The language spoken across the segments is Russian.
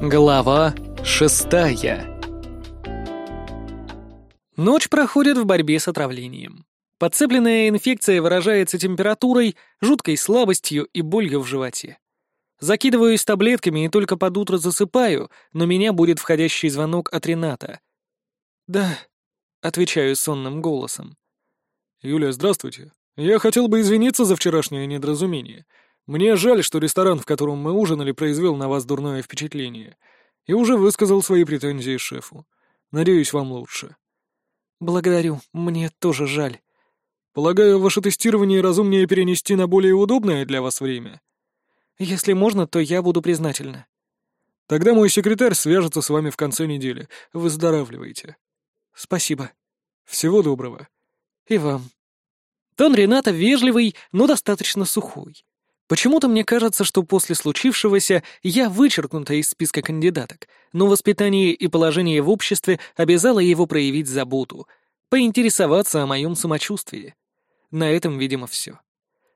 Глава шестая Ночь проходит в борьбе с отравлением. Подцепленная инфекция выражается температурой, жуткой слабостью и болью в животе. Закидываюсь таблетками и только под утро засыпаю, но меня будет входящий звонок от Рената. «Да», — отвечаю сонным голосом. «Юля, здравствуйте. Я хотел бы извиниться за вчерашнее недоразумение. Мне жаль, что ресторан, в котором мы ужинали, произвел на вас дурное впечатление. И уже высказал свои претензии шефу. Надеюсь, вам лучше. Благодарю, мне тоже жаль. Полагаю, ваше тестирование разумнее перенести на более удобное для вас время. Если можно, то я буду признательна. Тогда мой секретарь свяжется с вами в конце недели. Выздоравливайте. Спасибо. Всего доброго. И вам. Тон Рената вежливый, но достаточно сухой. Почему-то мне кажется, что после случившегося я вычеркнута из списка кандидаток, но воспитание и положение в обществе обязало его проявить заботу, поинтересоваться о моем самочувствии. На этом, видимо, все.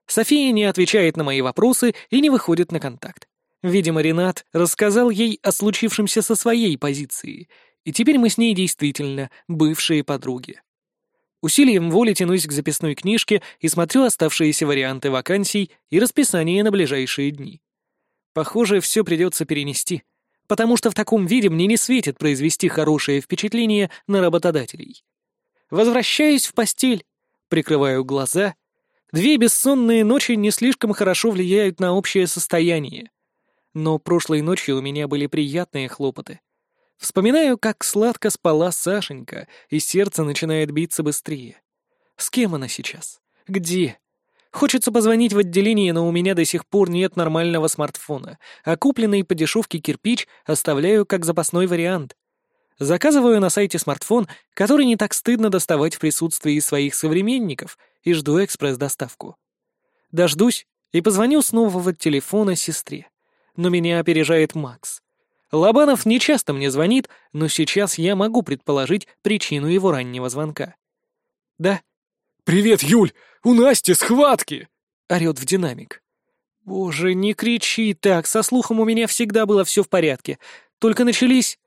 София не отвечает на мои вопросы и не выходит на контакт. Видимо, Ренат рассказал ей о случившемся со своей позиции, и теперь мы с ней действительно бывшие подруги. Усилием воли тянусь к записной книжке и смотрю оставшиеся варианты вакансий и расписание на ближайшие дни. Похоже, все придется перенести, потому что в таком виде мне не светит произвести хорошее впечатление на работодателей. Возвращаюсь в постель, прикрываю глаза. Две бессонные ночи не слишком хорошо влияют на общее состояние. Но прошлой ночью у меня были приятные хлопоты — Вспоминаю, как сладко спала Сашенька, и сердце начинает биться быстрее. С кем она сейчас? Где? Хочется позвонить в отделение, но у меня до сих пор нет нормального смартфона, а купленный по дешевке кирпич оставляю как запасной вариант. Заказываю на сайте смартфон, который не так стыдно доставать в присутствии своих современников, и жду экспресс-доставку. Дождусь и позвоню с нового телефона сестре. Но меня опережает Макс. Лобанов не часто мне звонит, но сейчас я могу предположить причину его раннего звонка. «Да?» «Привет, Юль! У Насти схватки!» — орёт в динамик. «Боже, не кричи так, со слухом у меня всегда было все в порядке. Только начались...»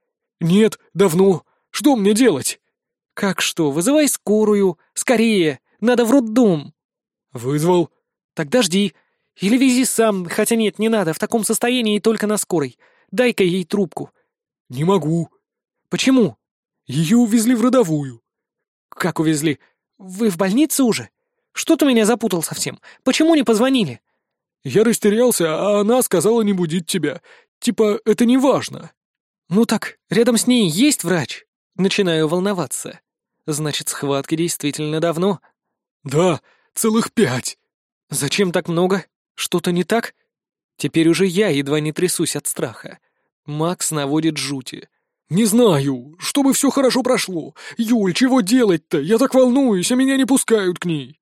«Нет, давно. Что мне делать?» «Как что? Вызывай скорую. Скорее. Надо в роддом». «Вызвал». «Тогда жди. Или вези сам, хотя нет, не надо, в таком состоянии только на скорой. Дай-ка ей трубку». «Не могу». «Почему?» «Ее увезли в родовую». «Как увезли? Вы в больнице уже? Что ты меня запутал совсем? Почему не позвонили?» «Я растерялся, а она сказала не будить тебя. Типа, это не важно». «Ну так, рядом с ней есть врач?» Начинаю волноваться. «Значит, схватки действительно давно?» «Да, целых пять». «Зачем так много? Что-то не так?» Теперь уже я едва не трясусь от страха. Макс наводит жути. «Не знаю, чтобы все хорошо прошло. Юль, чего делать-то? Я так волнуюсь, а меня не пускают к ней».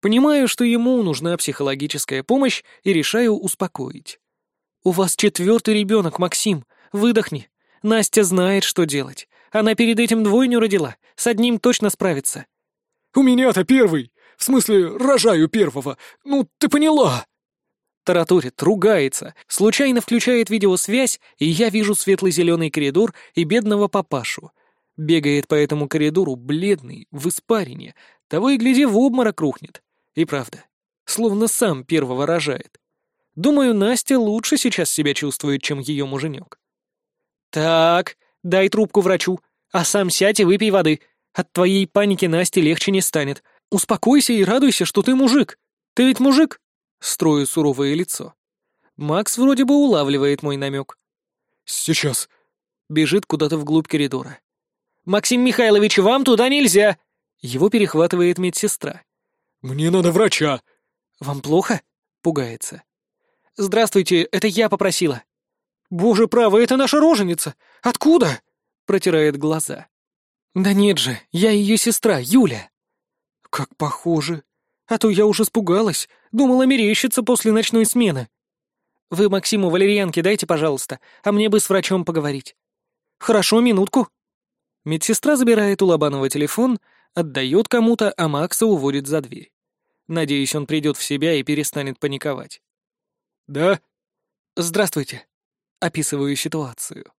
Понимаю, что ему нужна психологическая помощь, и решаю успокоить. «У вас четвертый ребенок, Максим. Выдохни. Настя знает, что делать. Она перед этим двойню родила. С одним точно справится». «У меня-то первый. В смысле, рожаю первого. Ну, ты поняла?» Тараторит, ругается, случайно включает видеосвязь, и я вижу светло-зеленый коридор и бедного папашу. Бегает по этому коридору бледный, в испарине, того и гляди в обморок рухнет. И правда, словно сам первого рожает. Думаю, Настя лучше сейчас себя чувствует, чем ее муженек. «Так, дай трубку врачу, а сам сядь и выпей воды. От твоей паники Насте легче не станет. Успокойся и радуйся, что ты мужик. Ты ведь мужик?» Строю суровое лицо. Макс вроде бы улавливает мой намек. «Сейчас». Бежит куда-то вглубь коридора. «Максим Михайлович, вам туда нельзя!» Его перехватывает медсестра. «Мне надо врача!» «Вам плохо?» — пугается. «Здравствуйте, это я попросила». «Боже право, это наша роженица! Откуда?» — протирает глаза. «Да нет же, я ее сестра, Юля». «Как похоже. А то я уж испугалась. Думала мерещится после ночной смены. Вы Максиму валерьянки дайте, пожалуйста, а мне бы с врачом поговорить. Хорошо, минутку. Медсестра забирает у Лобанова телефон, отдает кому-то, а Макса уводит за дверь. Надеюсь, он придет в себя и перестанет паниковать. «Да?» «Здравствуйте». Описываю ситуацию.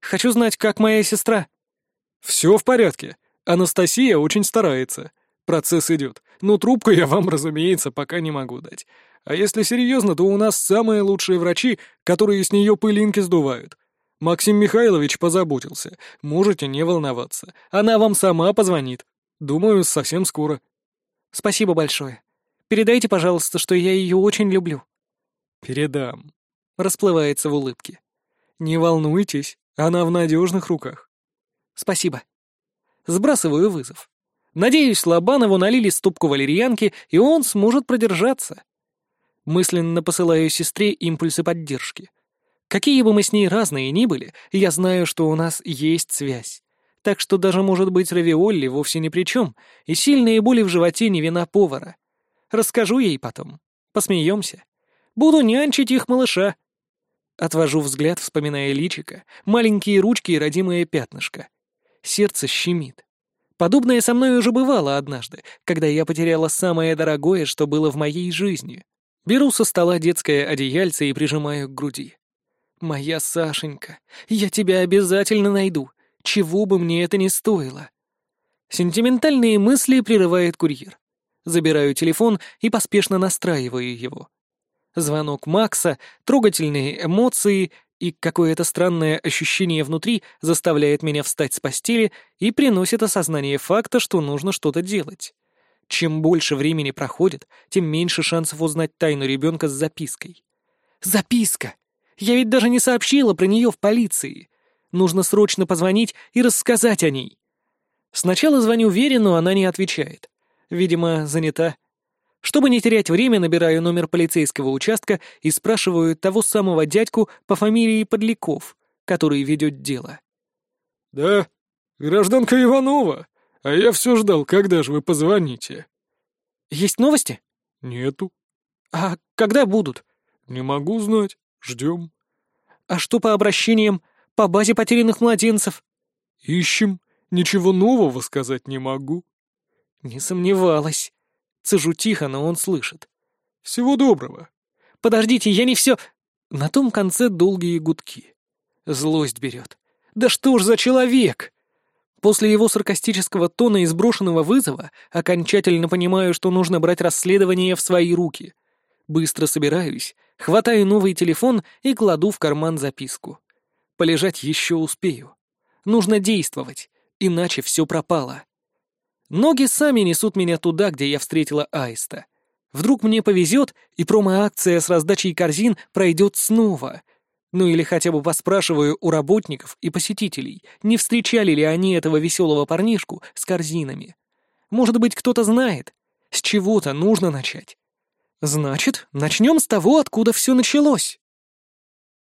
«Хочу знать, как моя сестра». «Все в порядке. Анастасия очень старается. Процесс идет. Но трубку я вам, разумеется, пока не могу дать. А если серьезно, то у нас самые лучшие врачи, которые с нее пылинки сдувают. Максим Михайлович позаботился. Можете не волноваться. Она вам сама позвонит. Думаю, совсем скоро. Спасибо большое. Передайте, пожалуйста, что я ее очень люблю. Передам. Расплывается в улыбке. Не волнуйтесь, она в надежных руках. Спасибо. Сбрасываю вызов. Надеюсь, Лобанову налили ступку валерьянки, и он сможет продержаться. Мысленно посылаю сестре импульсы поддержки. Какие бы мы с ней разные ни были, я знаю, что у нас есть связь. Так что даже, может быть, равиолли вовсе ни при чем, и сильные боли в животе не вина повара. Расскажу ей потом. Посмеемся. Буду нянчить их малыша. Отвожу взгляд, вспоминая личика, маленькие ручки и родимое пятнышко. Сердце щемит. Подобное со мной уже бывало однажды, когда я потеряла самое дорогое, что было в моей жизни. Беру со стола детское одеяльце и прижимаю к груди. «Моя Сашенька, я тебя обязательно найду, чего бы мне это ни стоило». Сентиментальные мысли прерывает курьер. Забираю телефон и поспешно настраиваю его. Звонок Макса, трогательные эмоции и какое-то странное ощущение внутри заставляет меня встать с постели и приносит осознание факта, что нужно что-то делать. Чем больше времени проходит, тем меньше шансов узнать тайну ребенка с запиской. Записка! Я ведь даже не сообщила про нее в полиции. Нужно срочно позвонить и рассказать о ней. Сначала звоню Вере, но она не отвечает. Видимо, занята. Чтобы не терять время, набираю номер полицейского участка и спрашиваю того самого дядьку по фамилии Подляков, который ведет дело. «Да, гражданка Иванова. А я все ждал, когда же вы позвоните?» «Есть новости?» «Нету». «А когда будут?» «Не могу знать». Ждем. А что по обращениям? По базе потерянных младенцев? Ищем. Ничего нового сказать не могу. Не сомневалась. Цежу тихо, но он слышит. Всего доброго. Подождите, я не все... На том конце долгие гудки. Злость берет. Да что ж за человек? После его саркастического тона и сброшенного вызова окончательно понимаю, что нужно брать расследование в свои руки. Быстро собираюсь, хватаю новый телефон и кладу в карман записку. Полежать еще успею. Нужно действовать, иначе все пропало. Ноги сами несут меня туда, где я встретила Аиста. Вдруг мне повезет, и промо-акция с раздачей корзин пройдет снова. Ну или хотя бы поспрашиваю у работников и посетителей, не встречали ли они этого веселого парнишку с корзинами. Может быть, кто-то знает. С чего-то нужно начать. Значит, начнем с того, откуда все началось.